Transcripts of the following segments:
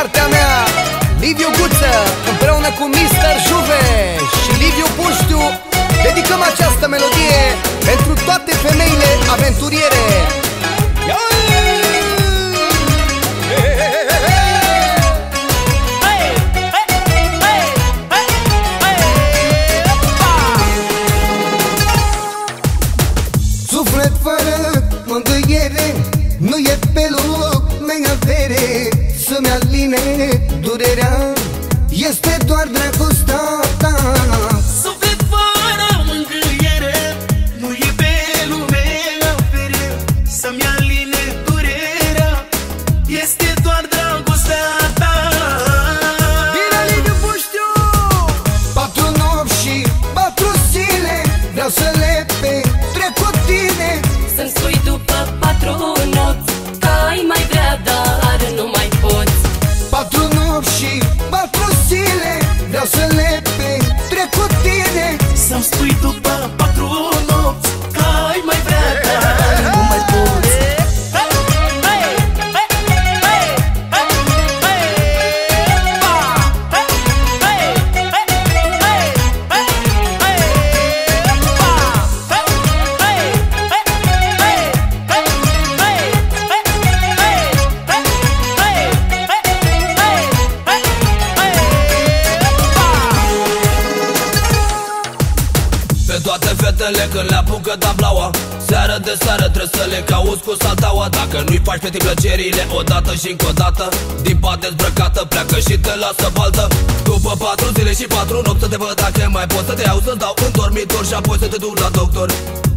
partea mea Liviu Guță împreună cu Mr. Juve și Liviu Puștiu Dedicăm această melodie pentru toate Să-mi aline durerea Este doar dragostea ta Să-mi spui fetele când le apucă tablaua Seară de seară trebuie să le cauți cu saltaua Dacă nu-i faci pe plăcerile odată și încă o dată Din pate zbrăcată pleacă și te lasă baltă. După patru zile și patru nopți să te văd dacă mai pot Să te iau să-ți dau în dormitor și apoi să te duc la doctor.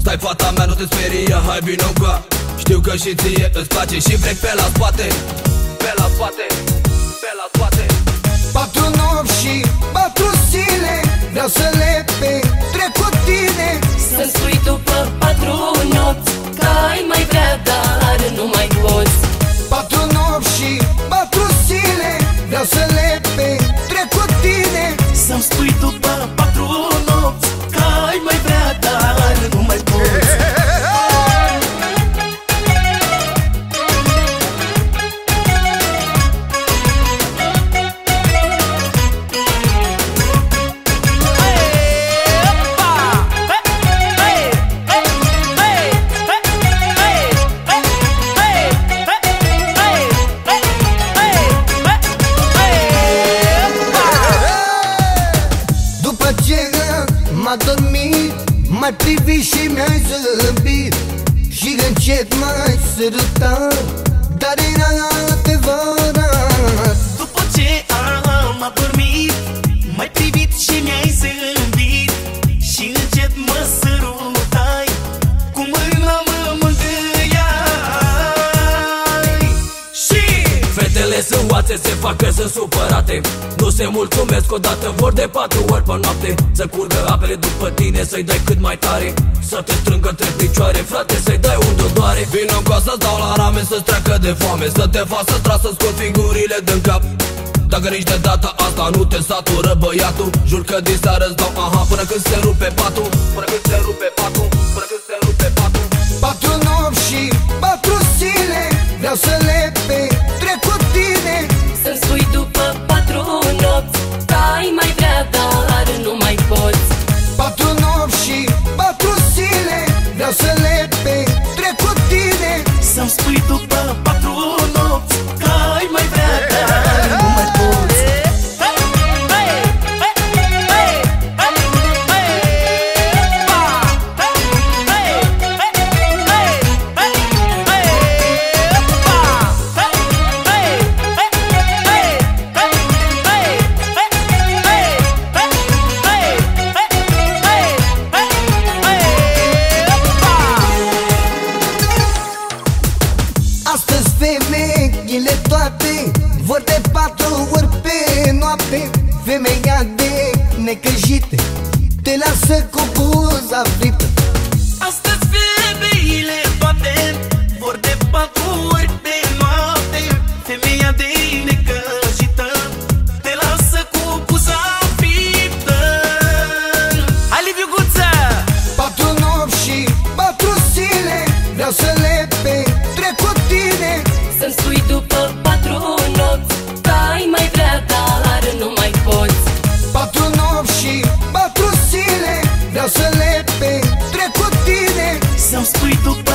Stai fata mea, nu te sperie, hai vino cu Știu că și ție îți place și vrei pe la spate Pe la spate, pe la spate mi-ai zâmbit Și încet m-ai sărutat Dar era adevărat. După Fetele sunt oațe, se fac că sunt supărate. Nu se mulțumesc odată, vor de patru ori pe noapte. Să curgă apele după tine, să-i dai cât mai tare. Să te strângă între picioare, frate, să-i dai unde doare Vino cu să dau la rame, să-ți treacă de foame. Să te fac să trag, să scot figurile din cap. Dacă nici de data asta nu te satură băiatul Jur că din seară îți dau aha până când se rupe patul. Până când se rupe patul, până când se rupe patul. Patru nopți și patru zile Vreau să le с които папа femeile toate Vor de patru ori pe noapte. Femeia de necăjite Te lasă cu buza Să-mi spui după patru nopți Că mai vrea, dar nu mai poți. Patru nopți și patru zile Vreau să le petrec cu tine. Să-mi spui după